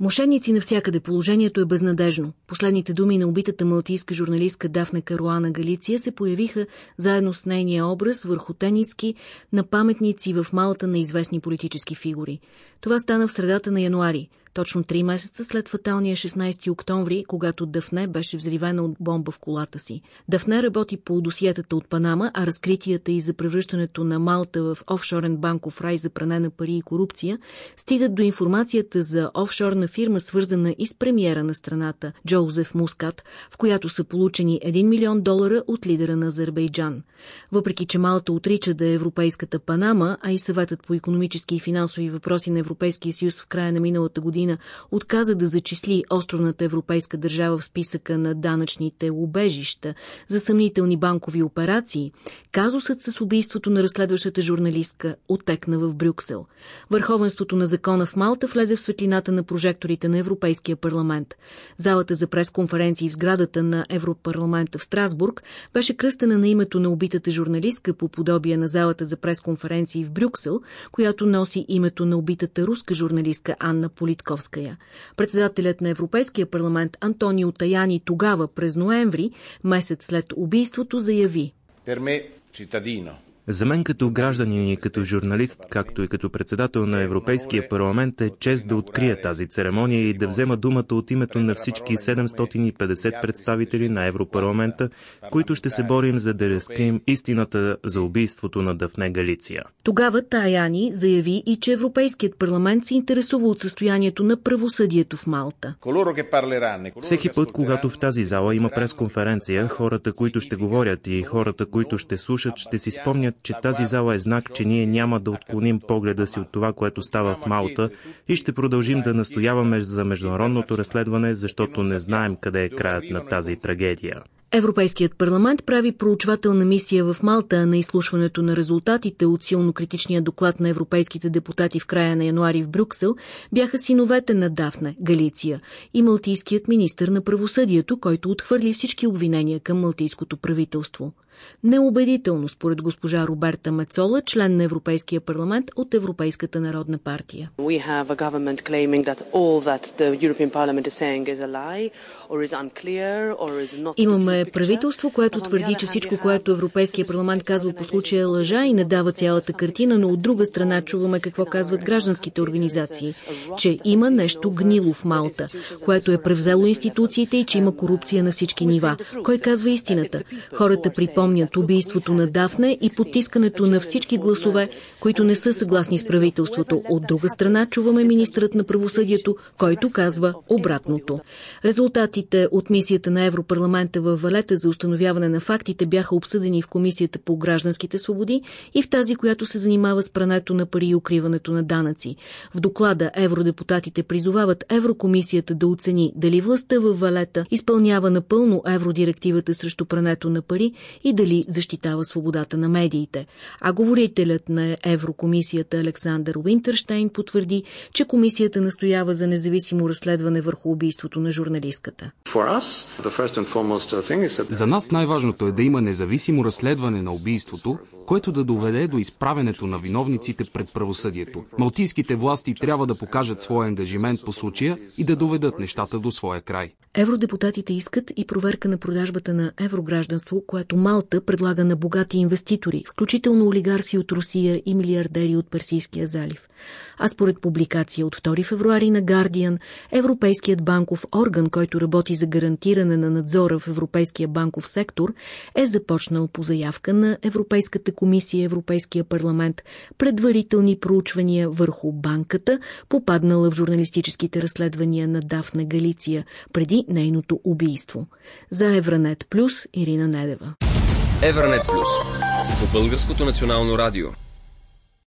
Мошенници навсякъде. Положението е безнадежно. Последните думи на убитата малтийска журналистка Дафна Каруана Галиция се появиха заедно с нейния образ върху тениски на паметници в малата на известни политически фигури. Това стана в средата на януари точно три месеца след фаталния 16 октомври, когато Дафне беше взривена от бомба в колата си. Дафне работи по досиетата от Панама, а разкритията и за превръщането на Малта в офшорен банков рай за пране на пари и корупция стигат до информацията за офшорна фирма, свързана и с премиера на страната Джозеф Мускат, в която са получени 1 милион долара от лидера на Азербайджан. Въпреки, че Малта отрича да е европейската Панама, а и съветът по економически и финансови въпроси на Европейския съюз в края на миналата година година отказа да зачисли островната европейска държава в списъка на данъчните убежища за съмнителни банкови операции, казусът с убийството на разследващата журналистка отекна в Брюксел. Върховенството на закона в Малта влезе в светлината на прожекторите на Европейския парламент. Залата за пресконференции в сградата на Европарламента в Страсбург беше кръстена на името на убитата журналистка по подобие на залата за пресконференции в Брюксел, която носи името на убитата руска журналистка Анна Политко Московская. Председателят на Европейския парламент Антонио Таяни тогава, през ноември, месец след убийството, заяви. За мен като гражданин и като журналист, както и като председател на Европейския парламент е чест да открия тази церемония и да взема думата от името на всички 750 представители на Европарламента, които ще се борим за да разкрием истината за убийството на Дафне Галиция. Тогава Таяни заяви и, че Европейският парламент се интересува от състоянието на правосъдието в Малта. Всеки път, когато в тази зала има пресконференция, хората, които ще говорят и хората, които ще слушат, ще си спомнят, че тази зала е знак, че ние няма да отклоним погледа си от това, което става в Малта и ще продължим да настояваме за международното разследване, защото не знаем къде е краят на тази трагедия. Европейският парламент прави проучвателна мисия в Малта на изслушването на резултатите от силно критичния доклад на европейските депутати в края на януари в Брюксел бяха синовете на Дафне, Галиция и малтийският министр на правосъдието, който отхвърли всички обвинения към малтийското правителство. Неубедително, според госпожа Роберта Мецола, член на Европейския парламент от Европейската народна партия. Имаме правителство, което твърди, че всичко, което Европейския парламент казва по случая е лъжа и не дава цялата картина, но от друга страна чуваме какво казват гражданските организации, че има нещо гнило в Малта, което е превзело институциите и че има корупция на всички нива. Кой казва истината? Хората припомнят убийството на Дафне и потискането на всички гласове, които не са съгласни с правителството. От друга страна чуваме министрът на правосъдието, който казва обратното. Резултатите от мисията на Европарламента в Валета за установяване на фактите бяха обсъдени в Комисията по гражданските свободи и в тази, която се занимава с прането на пари и укриването на данъци. В доклада евродепутатите призовават Еврокомисията да оцени дали властта в Валета изпълнява напълно евродирективата срещу прането на пари и дали защитава свободата на медиите. А говорителят на Еврокомисията Александър Уинтерштейн потвърди, че комисията настоява за независимо разследване върху убийството на журналистката. За нас най-важното е да има независимо разследване на убийството, което да доведе до изправенето на виновниците пред правосъдието. Малтийските власти трябва да покажат своя ангажимент по случая и да доведат нещата до своя край. Евродепутатите искат и проверка на продажбата на еврогражданство, което Малта предлага на богати инвеститори, включително олигарси от Русия и милиардери от Персийския залив. А според публикация от 2 февруари на Guardian, Европейският банков орган, който работи за гарантиране на надзора в Европейския банков сектор, е започнал по заявка на Европейската комисия и Европейския парламент предварителни проучвания върху банката, попаднала в журналистическите разследвания на Дафна Галиция преди нейното убийство. За Евранет Плюс Ирина Недева. Евернет Плюс по Българското национално радио.